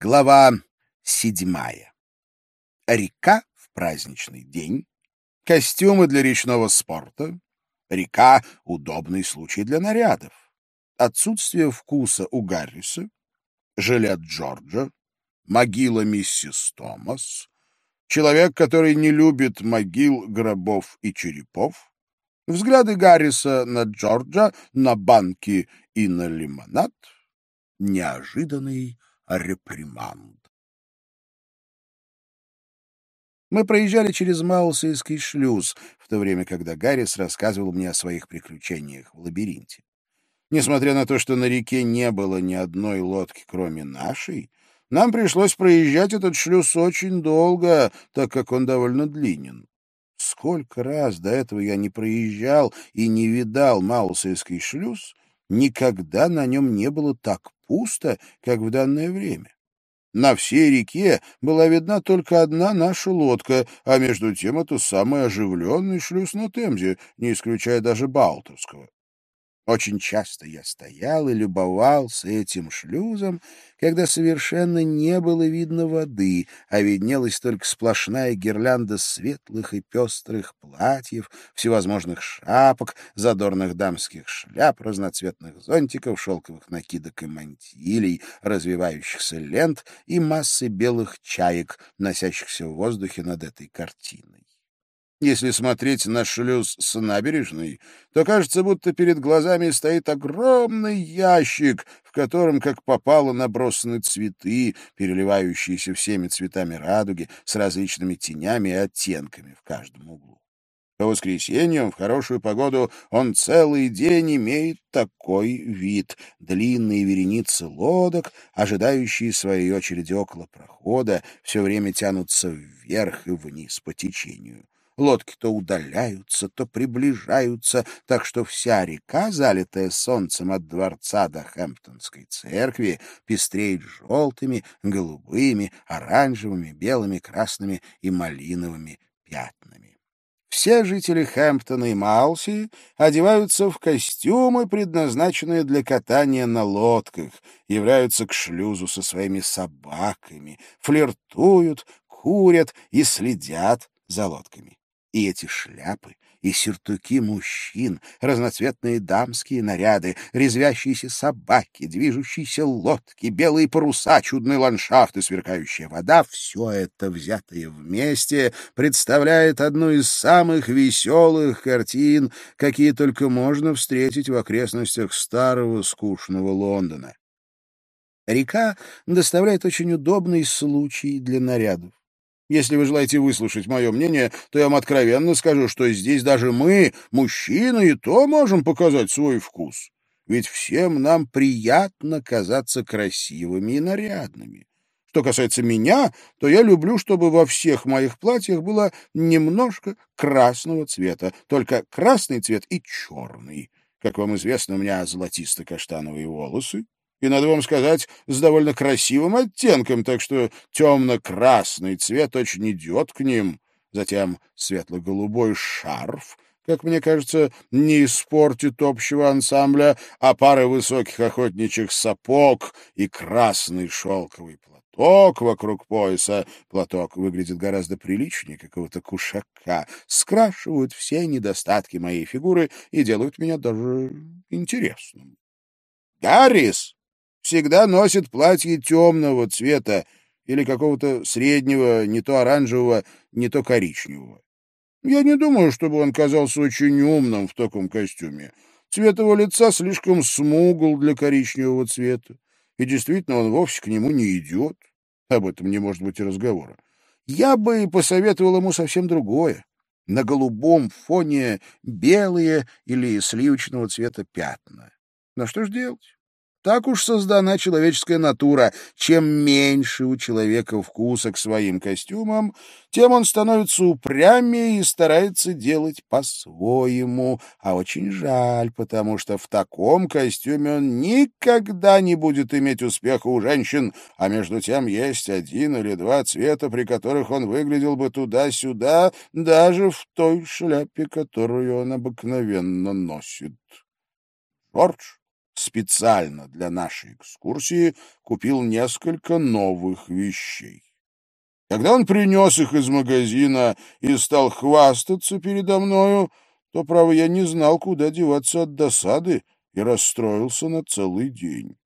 Глава седьмая. Река в праздничный день, костюмы для речного спорта, река — удобный случай для нарядов, отсутствие вкуса у Гарриса, жилет Джорджа, могила миссис Томас, человек, который не любит могил, гробов и черепов, взгляды Гарриса на Джорджа, на банки и на лимонад, неожиданный реприманд. Мы проезжали через Маусейский шлюз, в то время, когда Гаррис рассказывал мне о своих приключениях в лабиринте. Несмотря на то, что на реке не было ни одной лодки, кроме нашей, нам пришлось проезжать этот шлюз очень долго, так как он довольно длинен. Сколько раз до этого я не проезжал и не видал Маусейский шлюз, никогда на нем не было так пусто, как в данное время. На всей реке была видна только одна наша лодка, а между тем это самый оживленный шлюз на Темзе, не исключая даже Балтовского. Очень часто я стоял и любовался этим шлюзом, когда совершенно не было видно воды, а виднелась только сплошная гирлянда светлых и пестрых платьев, всевозможных шапок, задорных дамских шляп, разноцветных зонтиков, шелковых накидок и мантилей, развивающихся лент и массы белых чаек, носящихся в воздухе над этой картиной. Если смотреть на шлюз с набережной, то кажется, будто перед глазами стоит огромный ящик, в котором, как попало, набросаны цветы, переливающиеся всеми цветами радуги, с различными тенями и оттенками в каждом углу. По воскресеньям в хорошую погоду он целый день имеет такой вид. Длинные вереницы лодок, ожидающие своей очереди около прохода, все время тянутся вверх и вниз по течению. Лодки то удаляются, то приближаются, так что вся река, залитая солнцем от дворца до Хэмптонской церкви, пестреет желтыми, голубыми, оранжевыми, белыми, красными и малиновыми пятнами. Все жители Хэмптона и Малси одеваются в костюмы, предназначенные для катания на лодках, являются к шлюзу со своими собаками, флиртуют, курят и следят за лодками. И эти шляпы, и сюртуки мужчин, разноцветные дамские наряды, резвящиеся собаки, движущиеся лодки, белые паруса, чудный ландшафт и сверкающая вода — все это, взятое вместе, представляет одну из самых веселых картин, какие только можно встретить в окрестностях старого скучного Лондона. Река доставляет очень удобный случай для нарядов. Если вы желаете выслушать мое мнение, то я вам откровенно скажу, что здесь даже мы, мужчины, и то можем показать свой вкус. Ведь всем нам приятно казаться красивыми и нарядными. Что касается меня, то я люблю, чтобы во всех моих платьях было немножко красного цвета, только красный цвет и черный. Как вам известно, у меня золотисто-каштановые волосы, и, надо вам сказать, с довольно красивым оттенком, так что темно-красный цвет очень идет к ним. Затем светло-голубой шарф, как мне кажется, не испортит общего ансамбля, а пара высоких охотничьих сапог и красный шелковый платок вокруг пояса, платок выглядит гораздо приличнее какого-то кушака, скрашивают все недостатки моей фигуры и делают меня даже интересным. «Гаррис!» Всегда носит платье темного цвета или какого-то среднего, не то оранжевого, не то коричневого. Я не думаю, чтобы он казался очень умным в таком костюме. Цвет его лица слишком смугл для коричневого цвета, и действительно он вовсе к нему не идет. Об этом не может быть и разговора. Я бы посоветовал ему совсем другое. На голубом фоне белые или сливочного цвета пятна. Но что ж делать? Так уж создана человеческая натура. Чем меньше у человека вкуса к своим костюмам, тем он становится упрямее и старается делать по-своему. А очень жаль, потому что в таком костюме он никогда не будет иметь успеха у женщин, а между тем есть один или два цвета, при которых он выглядел бы туда-сюда, даже в той шляпе, которую он обыкновенно носит. Джордж специально для нашей экскурсии купил несколько новых вещей. Когда он принес их из магазина и стал хвастаться передо мною, то, право, я не знал, куда деваться от досады и расстроился на целый день.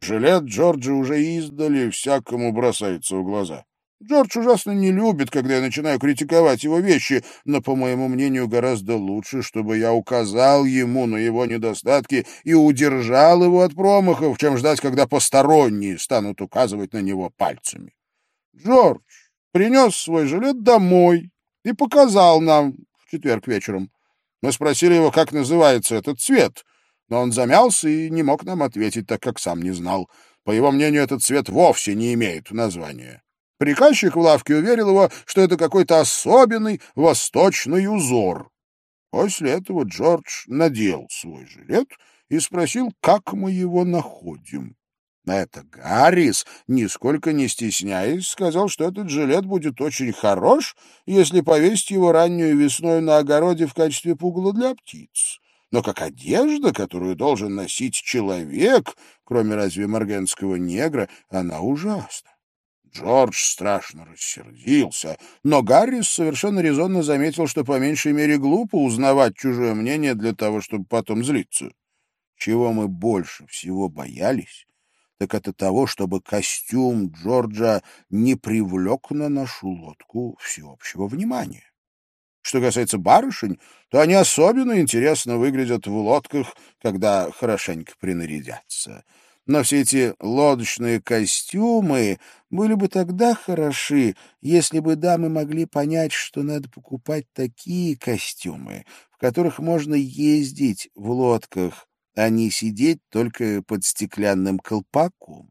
Жилет Джорджа уже издали всякому бросается в глаза. Джордж ужасно не любит, когда я начинаю критиковать его вещи, но, по моему мнению, гораздо лучше, чтобы я указал ему на его недостатки и удержал его от промахов, чем ждать, когда посторонние станут указывать на него пальцами. Джордж принес свой жилет домой и показал нам в четверг вечером. Мы спросили его, как называется этот цвет, но он замялся и не мог нам ответить, так как сам не знал. По его мнению, этот цвет вовсе не имеет названия. Приказчик в лавке уверил его, что это какой-то особенный восточный узор. После этого Джордж надел свой жилет и спросил, как мы его находим. На это Гаррис, нисколько не стесняясь, сказал, что этот жилет будет очень хорош, если повесить его раннюю весной на огороде в качестве пугала для птиц. Но как одежда, которую должен носить человек, кроме разве моргенского негра, она ужасна. Джордж страшно рассердился, но Гаррис совершенно резонно заметил, что по меньшей мере глупо узнавать чужое мнение для того, чтобы потом злиться. Чего мы больше всего боялись, так это того, чтобы костюм Джорджа не привлек на нашу лодку всеобщего внимания. Что касается барышень, то они особенно интересно выглядят в лодках, когда хорошенько принарядятся но все эти лодочные костюмы были бы тогда хороши, если бы дамы могли понять, что надо покупать такие костюмы, в которых можно ездить в лодках, а не сидеть только под стеклянным колпаком.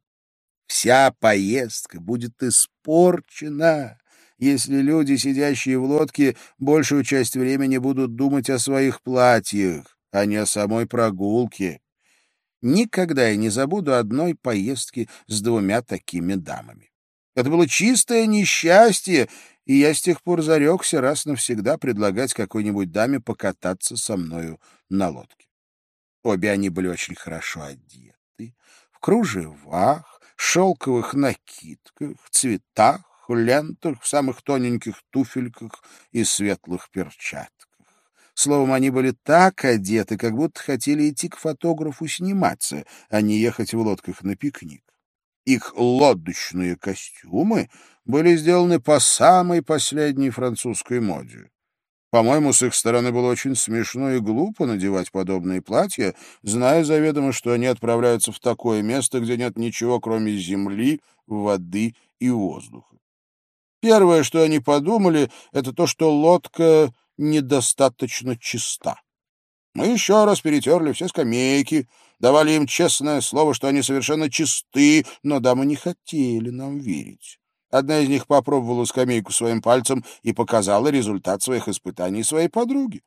Вся поездка будет испорчена, если люди, сидящие в лодке, большую часть времени будут думать о своих платьях, а не о самой прогулке. Никогда я не забуду одной поездки с двумя такими дамами. Это было чистое несчастье, и я с тех пор зарекся раз навсегда предлагать какой-нибудь даме покататься со мною на лодке. Обе они были очень хорошо одеты, в кружевах, шелковых накидках, цветах, лентах, в самых тоненьких туфельках и светлых перчатках. Словом, они были так одеты, как будто хотели идти к фотографу сниматься, а не ехать в лодках на пикник. Их лодочные костюмы были сделаны по самой последней французской моде. По-моему, с их стороны было очень смешно и глупо надевать подобные платья, зная заведомо, что они отправляются в такое место, где нет ничего, кроме земли, воды и воздуха. Первое, что они подумали, это то, что лодка недостаточно чиста. Мы еще раз перетерли все скамейки, давали им честное слово, что они совершенно чисты, но дамы не хотели нам верить. Одна из них попробовала скамейку своим пальцем и показала результат своих испытаний своей подруге.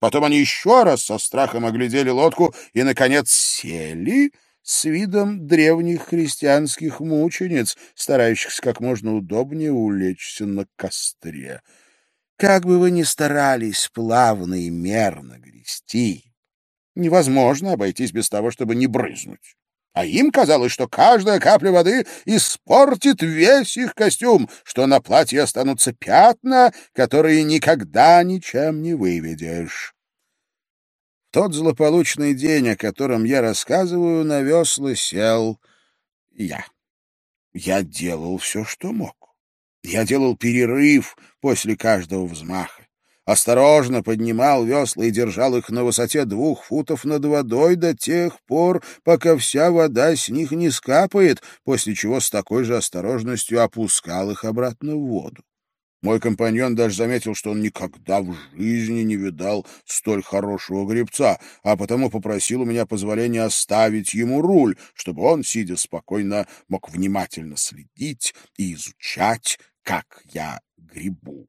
Потом они еще раз со страхом оглядели лодку и, наконец, сели с видом древних христианских мучениц, старающихся как можно удобнее улечься на костре. Как бы вы ни старались плавно и мерно грести, невозможно обойтись без того, чтобы не брызнуть. А им казалось, что каждая капля воды испортит весь их костюм, что на платье останутся пятна, которые никогда ничем не выведешь. тот злополучный день, о котором я рассказываю, на весла сел я. Я делал все, что мог. Я делал перерыв после каждого взмаха. Осторожно поднимал весла и держал их на высоте двух футов над водой до тех пор, пока вся вода с них не скапает, после чего с такой же осторожностью опускал их обратно в воду. Мой компаньон даже заметил, что он никогда в жизни не видал столь хорошего гребца, а потому попросил у меня позволения оставить ему руль, чтобы он, сидя спокойно, мог внимательно следить и изучать как я грибу.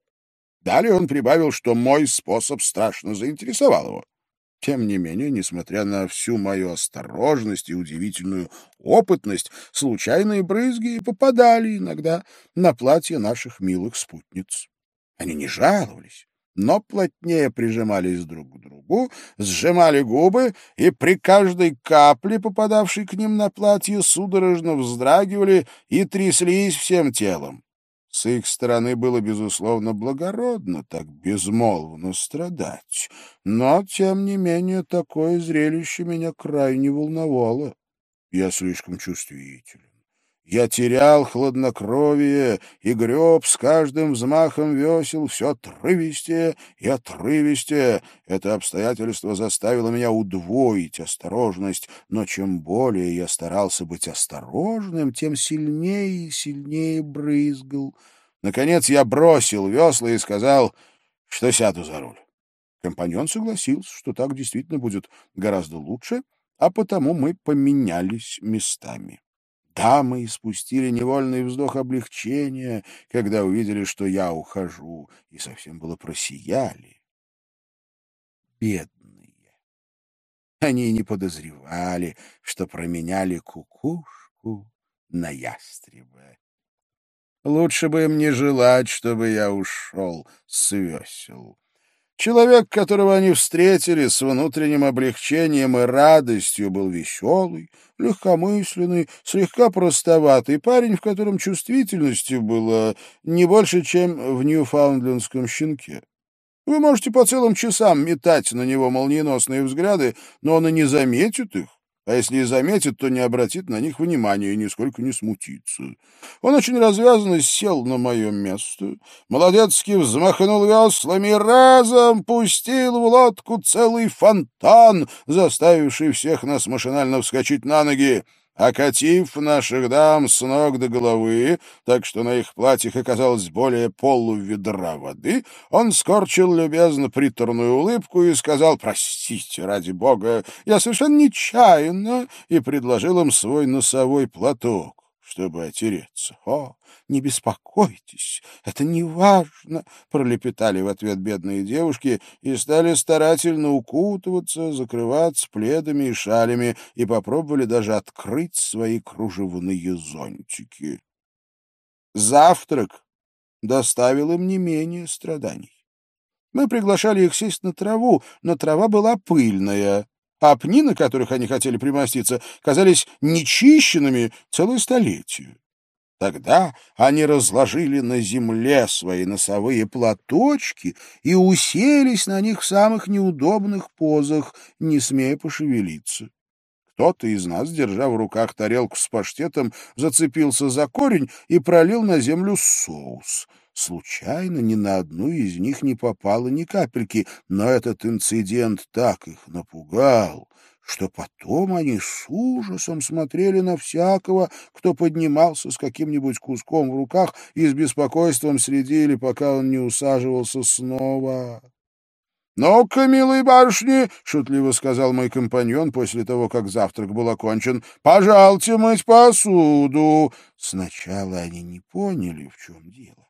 Далее он прибавил, что мой способ страшно заинтересовал его. Тем не менее, несмотря на всю мою осторожность и удивительную опытность, случайные брызги попадали иногда на платье наших милых спутниц. Они не жаловались, но плотнее прижимались друг к другу, сжимали губы и при каждой капле, попадавшей к ним на платье, судорожно вздрагивали и тряслись всем телом. С их стороны было, безусловно, благородно так безмолвно страдать, но, тем не менее, такое зрелище меня крайне волновало. Я слишком чувствителен. Я терял хладнокровие и греб с каждым взмахом весел все отрывистее и отрывистее. Это обстоятельство заставило меня удвоить осторожность, но чем более я старался быть осторожным, тем сильнее и сильнее брызгал. Наконец я бросил весла и сказал, что сяду за руль. Компаньон согласился, что так действительно будет гораздо лучше, а потому мы поменялись местами. Дамы испустили невольный вздох облегчения, когда увидели, что я ухожу, и совсем было просияли. Бедные! Они не подозревали, что променяли кукушку на ястреба. Лучше бы им не желать, чтобы я ушел с весел. Человек, которого они встретили с внутренним облегчением и радостью, был веселый, легкомысленный, слегка простоватый парень, в котором чувствительности было не больше, чем в ньюфаундлендском щенке. Вы можете по целым часам метать на него молниеносные взгляды, но он и не заметит их. А если и заметит, то не обратит на них внимания и нисколько не смутится. Он очень развязанно сел на мое место, молодецки взмахнул веслами и разом пустил в лодку целый фонтан, заставивший всех нас машинально вскочить на ноги окатив наших дам с ног до головы, так что на их платьях оказалось более полуведра воды, он скорчил любезно приторную улыбку и сказал «Простите, ради бога, я совершенно нечаянно» и предложил им свой носовой платок, чтобы отереться. «О, не беспокойтесь, это не важно, пролепетали в ответ бедные девушки и стали старательно укутываться, закрываться пледами и шалями и попробовали даже открыть свои кружевные зонтики. Завтрак доставил им не менее страданий. Мы приглашали их сесть на траву, но трава была пыльная, а пни, на которых они хотели примоститься, казались нечищенными целое столетие. Тогда они разложили на земле свои носовые платочки и уселись на них в самых неудобных позах, не смея пошевелиться. Кто-то из нас, держа в руках тарелку с паштетом, зацепился за корень и пролил на землю соус. Случайно ни на одну из них не попало ни капельки, но этот инцидент так их напугал, что потом они с ужасом смотрели на всякого, кто поднимался с каким-нибудь куском в руках и с беспокойством следили, пока он не усаживался снова. «Ну-ка, милые барышни!» — шутливо сказал мой компаньон после того, как завтрак был окончен. «Пожалуйте мыть посуду!» Сначала они не поняли, в чем дело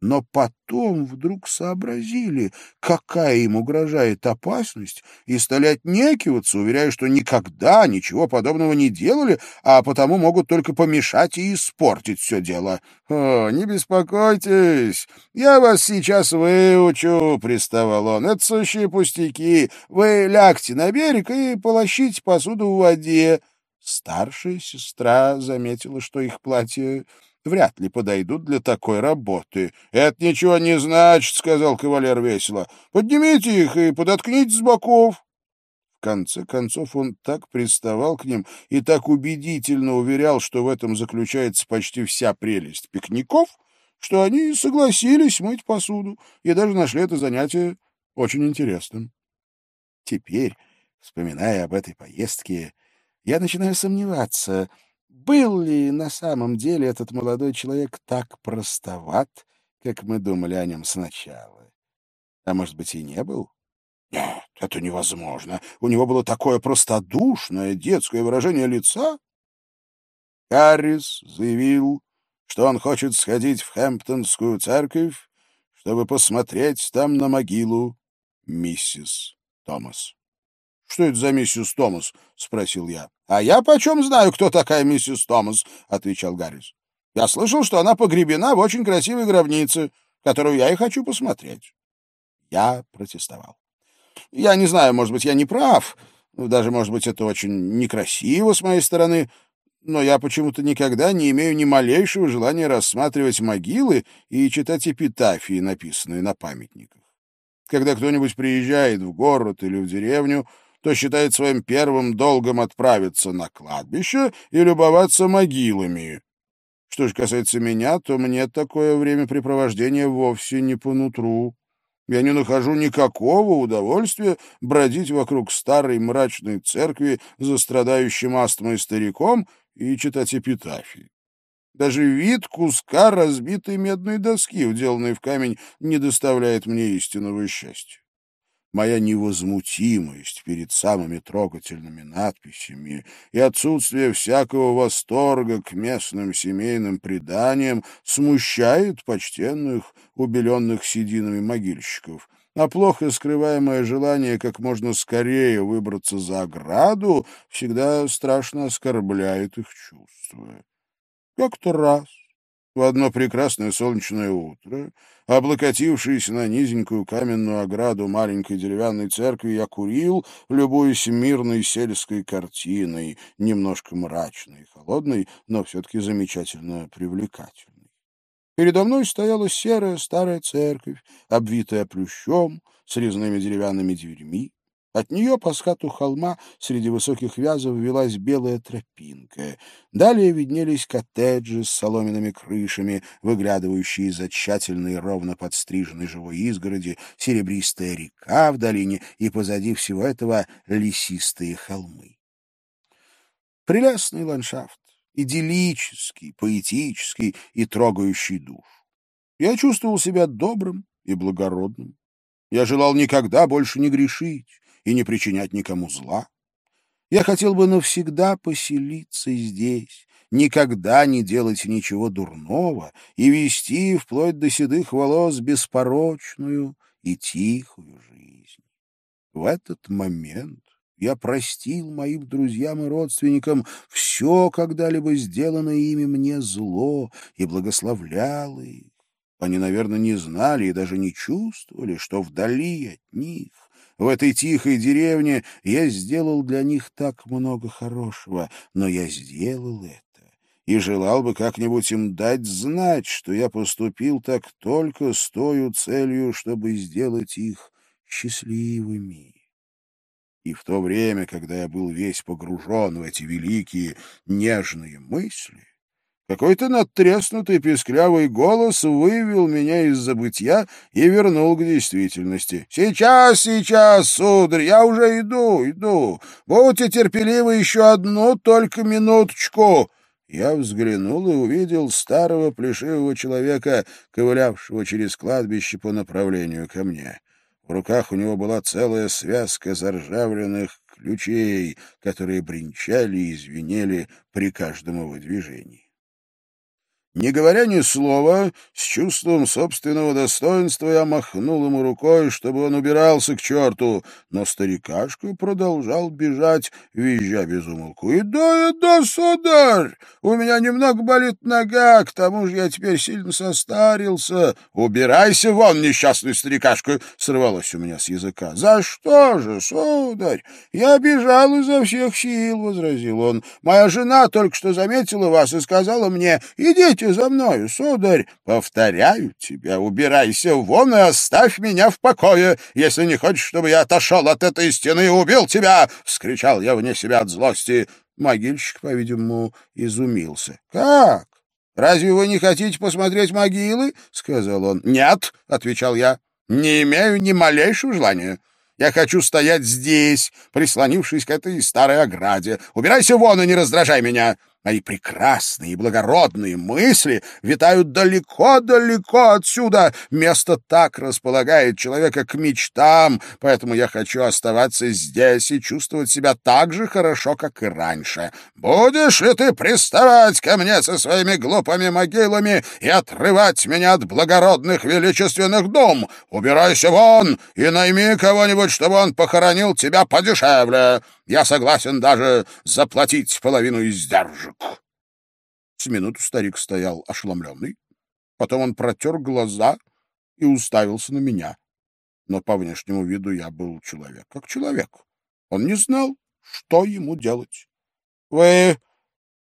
но потом вдруг сообразили, какая им угрожает опасность, и стали отнекиваться, уверяя, что никогда ничего подобного не делали, а потому могут только помешать и испортить все дело. «О, не беспокойтесь, я вас сейчас выучу», — приставал он. «Это сущие пустяки. Вы лягте на берег и полощите посуду в воде». Старшая сестра заметила, что их платье вряд ли подойдут для такой работы. — Это ничего не значит, — сказал кавалер весело. — Поднимите их и подоткните с боков. В конце концов он так приставал к ним и так убедительно уверял, что в этом заключается почти вся прелесть пикников, что они согласились мыть посуду и даже нашли это занятие очень интересным. Теперь, вспоминая об этой поездке, я начинаю сомневаться — был ли на самом деле этот молодой человек так простоват, как мы думали о нем сначала? А может быть, и не был? Нет, это невозможно. У него было такое простодушное детское выражение лица. Харрис заявил, что он хочет сходить в Хэмптонскую церковь, чтобы посмотреть там на могилу миссис Томас. — Что это за миссис Томас? — спросил я. — А я почем знаю, кто такая миссис Томас? — отвечал Гаррис. — Я слышал, что она погребена в очень красивой гробнице, которую я и хочу посмотреть. Я протестовал. Я не знаю, может быть, я не прав, даже, может быть, это очень некрасиво с моей стороны, но я почему-то никогда не имею ни малейшего желания рассматривать могилы и читать эпитафии, написанные на памятниках. Когда кто-нибудь приезжает в город или в деревню, то считает своим первым долгом отправиться на кладбище и любоваться могилами. Что же касается меня, то мне такое времяпрепровождение вовсе не по нутру. Я не нахожу никакого удовольствия бродить вокруг старой мрачной церкви за страдающим астмой стариком и читать эпитафии. Даже вид куска разбитой медной доски, вделанной в камень, не доставляет мне истинного счастья. Моя невозмутимость перед самыми трогательными надписями и отсутствие всякого восторга к местным семейным преданиям смущает почтенных, убеленных сединами могильщиков, а плохо скрываемое желание как можно скорее выбраться за ограду всегда страшно оскорбляет их чувства. Как-то раз, в одно прекрасное солнечное утро, облокотившись на низенькую каменную ограду маленькой деревянной церкви, я курил, любуясь мирной сельской картиной, немножко мрачной и холодной, но все-таки замечательно привлекательной. Передо мной стояла серая старая церковь, обвитая плющом, с резными деревянными дверьми. От нее по скату холма среди высоких вязов велась белая тропинка. Далее виднелись коттеджи с соломенными крышами, выглядывающие из-за тщательной ровно подстриженной живой изгороди, серебристая река в долине и позади всего этого лесистые холмы. Прелестный ландшафт, идиллический, поэтический и трогающий душ. Я чувствовал себя добрым и благородным. Я желал никогда больше не грешить, и не причинять никому зла. Я хотел бы навсегда поселиться здесь, никогда не делать ничего дурного и вести вплоть до седых волос беспорочную и тихую жизнь. В этот момент я простил моим друзьям и родственникам все когда-либо сделанное ими мне зло и благословлял их. Они, наверное, не знали и даже не чувствовали, что вдали от них в этой тихой деревне я сделал для них так много хорошего, но я сделал это и желал бы как-нибудь им дать знать, что я поступил так только с той целью, чтобы сделать их счастливыми. И в то время, когда я был весь погружен в эти великие нежные мысли, какой-то надтреснутый песклявый голос вывел меня из забытья и вернул к действительности. «Сейчас, сейчас, сударь, я уже иду, иду. Будьте терпеливы еще одну только минуточку». Я взглянул и увидел старого плешивого человека, ковылявшего через кладбище по направлению ко мне. В руках у него была целая связка заржавленных ключей, которые бренчали и звенели при каждом его движении. Не говоря ни слова, с чувством собственного достоинства я махнул ему рукой, чтобы он убирался к черту, но старикашка продолжал бежать, визжа без умолку. «Иду, иду, сударь! У меня немного болит нога, к тому же я теперь сильно состарился. Убирайся вон, несчастный старикашка!» — сорвалось у меня с языка. «За что же, сударь? Я бежал изо всех сил», — возразил он. «Моя жена только что заметила вас и сказала мне, идите идите за мною, сударь. Повторяю тебя, убирайся вон и оставь меня в покое, если не хочешь, чтобы я отошел от этой стены и убил тебя!» — вскричал я вне себя от злости. Могильщик, по-видимому, изумился. «Как? Разве вы не хотите посмотреть могилы?» — сказал он. «Нет», — отвечал я, — «не имею ни малейшего желания». Я хочу стоять здесь, прислонившись к этой старой ограде. Убирайся вон и не раздражай меня. Мои прекрасные и благородные мысли витают далеко-далеко отсюда. Место так располагает человека к мечтам, поэтому я хочу оставаться здесь и чувствовать себя так же хорошо, как и раньше. Будешь ли ты приставать ко мне со своими глупыми могилами и отрывать меня от благородных величественных дум? Убирайся вон и найми кого-нибудь, чтобы он похоронил тебя подешевле. Я согласен даже заплатить половину издержек. С минуту старик стоял ошеломленный. Потом он протер глаза и уставился на меня. но по внешнему виду я был человек как человек. Он не знал, что ему делать. — Вы,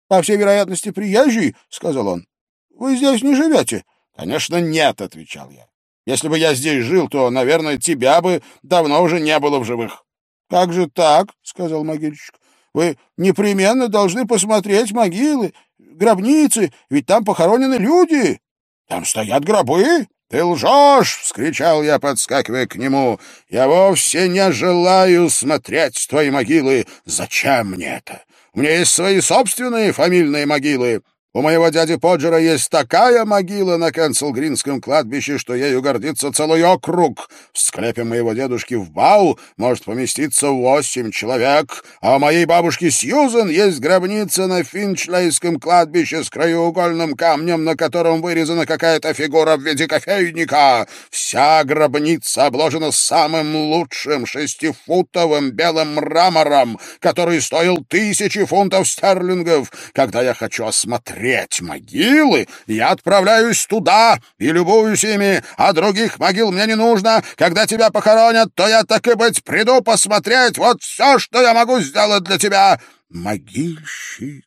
по всей вероятности, приезжий? — сказал он. — Вы здесь не живете? — Конечно, нет, — отвечал я. — Если бы я здесь жил, то, наверное, тебя бы давно уже не было в живых. — Как же так? — сказал могильщик. — Вы непременно должны посмотреть могилы, гробницы, ведь там похоронены люди. Там стоят гробы. «Ты лжешь!» — вскричал я, подскакивая к нему. «Я вовсе не желаю смотреть твои могилы. Зачем мне это? У меня есть свои собственные фамильные могилы. У моего дяди Поджера есть такая могила на Кенселгринском кладбище, что ею гордится целый округ. В склепе моего дедушки в Бау может поместиться восемь человек, а у моей бабушки Сьюзен есть гробница на Финчлейском кладбище с краеугольным камнем, на котором вырезана какая-то фигура в виде кофейника. Вся гробница обложена самым лучшим шестифутовым белым мрамором, который стоил тысячи фунтов стерлингов. Когда я хочу осмотреть смотреть могилы, я отправляюсь туда и любуюсь ими, а других могил мне не нужно. Когда тебя похоронят, то я, так и быть, приду посмотреть. Вот все, что я могу сделать для тебя. Могильщик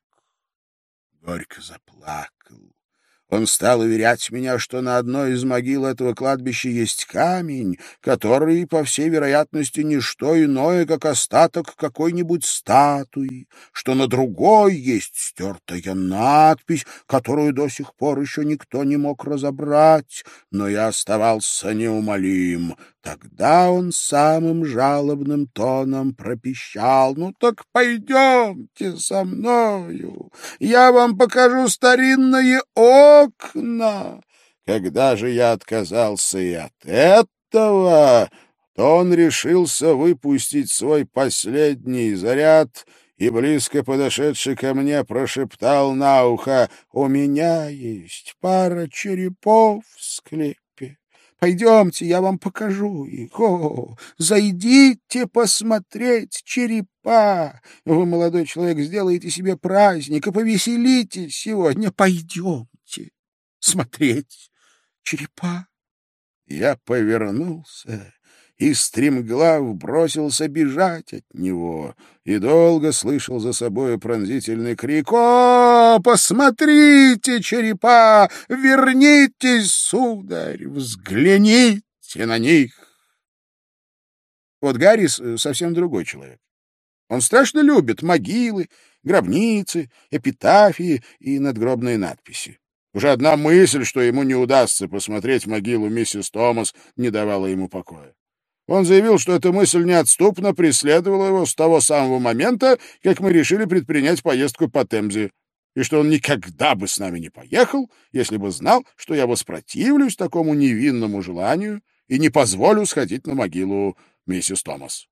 горько заплакал. Он стал уверять меня, что на одной из могил этого кладбища есть камень, который, по всей вероятности, не что иное, как остаток какой-нибудь статуи, что на другой есть стертая надпись, которую до сих пор еще никто не мог разобрать, но я оставался неумолим. Тогда он самым жалобным тоном пропищал. «Ну так пойдемте со мною, я вам покажу старинные окна». Когда же я отказался и от этого, то он решился выпустить свой последний заряд и, близко подошедший ко мне, прошептал на ухо «У меня есть пара черепов в склепе». Пойдемте, я вам покажу их. О, зайдите посмотреть черепа. Вы, молодой человек, сделаете себе праздник и повеселитесь сегодня. Пойдемте смотреть черепа. Я повернулся и стремглав бросился бежать от него и долго слышал за собой пронзительный крик «О, посмотрите, черепа! Вернитесь, сударь! Взгляните на них!» Вот Гаррис э, совсем другой человек. Он страшно любит могилы, гробницы, эпитафии и надгробные надписи. Уже одна мысль, что ему не удастся посмотреть могилу миссис Томас, не давала ему покоя. Он заявил, что эта мысль неотступно преследовала его с того самого момента, как мы решили предпринять поездку по Темзе, и что он никогда бы с нами не поехал, если бы знал, что я воспротивлюсь такому невинному желанию и не позволю сходить на могилу миссис Томас.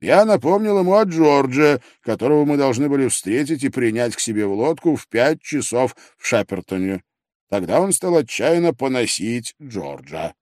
Я напомнил ему о Джордже, которого мы должны были встретить и принять к себе в лодку в пять часов в Шапертоне. Тогда он стал отчаянно поносить Джорджа.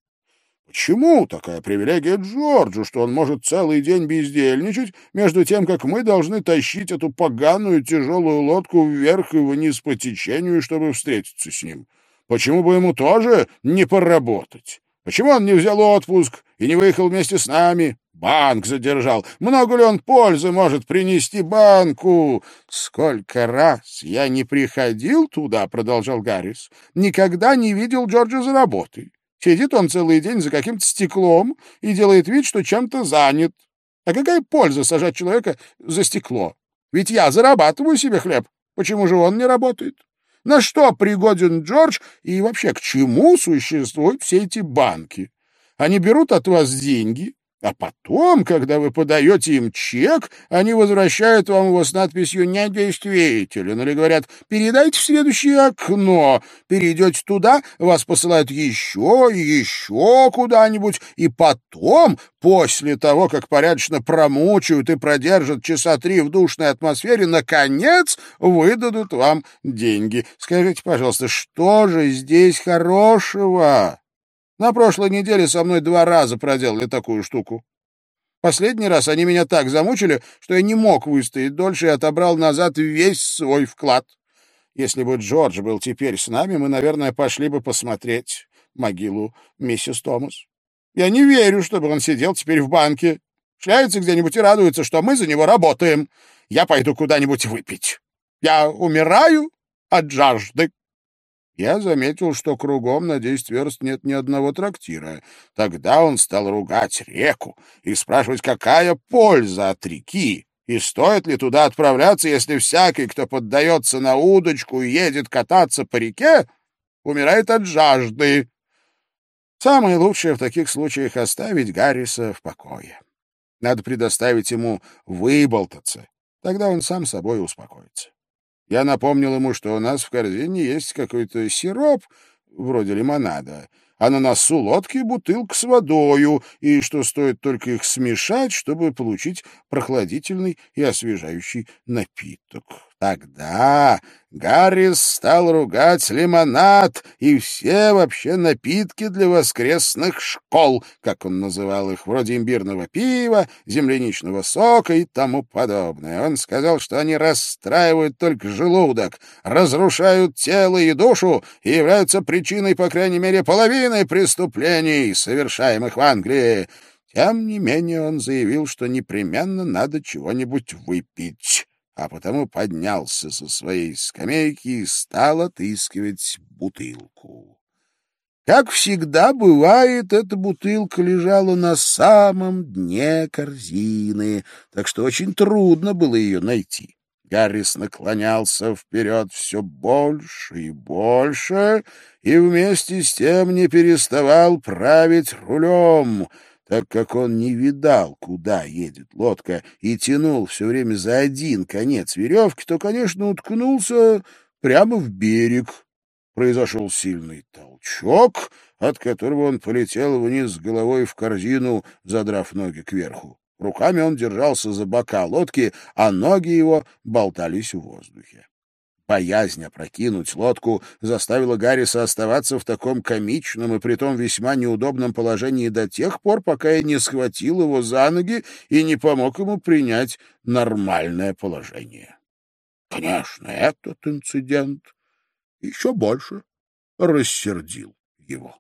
Почему такая привилегия Джорджу, что он может целый день бездельничать, между тем, как мы должны тащить эту поганую тяжелую лодку вверх и вниз по течению, чтобы встретиться с ним? Почему бы ему тоже не поработать? Почему он не взял отпуск и не выехал вместе с нами? Банк задержал. Много ли он пользы может принести банку? Сколько раз я не приходил туда, продолжал Гаррис, никогда не видел Джорджа за работой. Сидит он целый день за каким-то стеклом и делает вид, что чем-то занят. А какая польза сажать человека за стекло? Ведь я зарабатываю себе хлеб. Почему же он не работает? На что пригоден Джордж и вообще к чему существуют все эти банки? Они берут от вас деньги, а потом, когда вы подаете им чек, они возвращают вам его с надписью «недействителен» или говорят «передайте в следующее окно». Перейдете туда, вас посылают еще и еще куда-нибудь, и потом, после того, как порядочно промучают и продержат часа три в душной атмосфере, наконец выдадут вам деньги. Скажите, пожалуйста, что же здесь хорошего? На прошлой неделе со мной два раза проделали такую штуку. Последний раз они меня так замучили, что я не мог выстоять дольше и отобрал назад весь свой вклад. Если бы Джордж был теперь с нами, мы, наверное, пошли бы посмотреть могилу миссис Томас. Я не верю, чтобы он сидел теперь в банке. Шляется где-нибудь и радуется, что мы за него работаем. Я пойду куда-нибудь выпить. Я умираю от жажды. Я заметил, что кругом на десять верст нет ни одного трактира. Тогда он стал ругать реку и спрашивать, какая польза от реки, и стоит ли туда отправляться, если всякий, кто поддается на удочку и едет кататься по реке, умирает от жажды. Самое лучшее в таких случаях — оставить Гарриса в покое. Надо предоставить ему выболтаться, тогда он сам собой успокоится. Я напомнил ему, что у нас в корзине есть какой-то сироп, вроде лимонада, а на носу лодки бутылка с водою, и что стоит только их смешать, чтобы получить прохладительный и освежающий напиток. Тогда Гаррис стал ругать лимонад и все вообще напитки для воскресных школ, как он называл их, вроде имбирного пива, земляничного сока и тому подобное. Он сказал, что они расстраивают только желудок, разрушают тело и душу и являются причиной, по крайней мере, половины преступлений, совершаемых в Англии. Тем не менее он заявил, что непременно надо чего-нибудь выпить а потому поднялся со своей скамейки и стал отыскивать бутылку. Как всегда бывает, эта бутылка лежала на самом дне корзины, так что очень трудно было ее найти. Гаррис наклонялся вперед все больше и больше, и вместе с тем не переставал править рулем — так как он не видал, куда едет лодка, и тянул все время за один конец веревки, то, конечно, уткнулся прямо в берег. Произошел сильный толчок, от которого он полетел вниз головой в корзину, задрав ноги кверху. Руками он держался за бока лодки, а ноги его болтались в воздухе. Боязнь опрокинуть лодку заставила Гарриса оставаться в таком комичном и притом весьма неудобном положении до тех пор, пока я не схватил его за ноги и не помог ему принять нормальное положение. Конечно, этот инцидент еще больше рассердил его.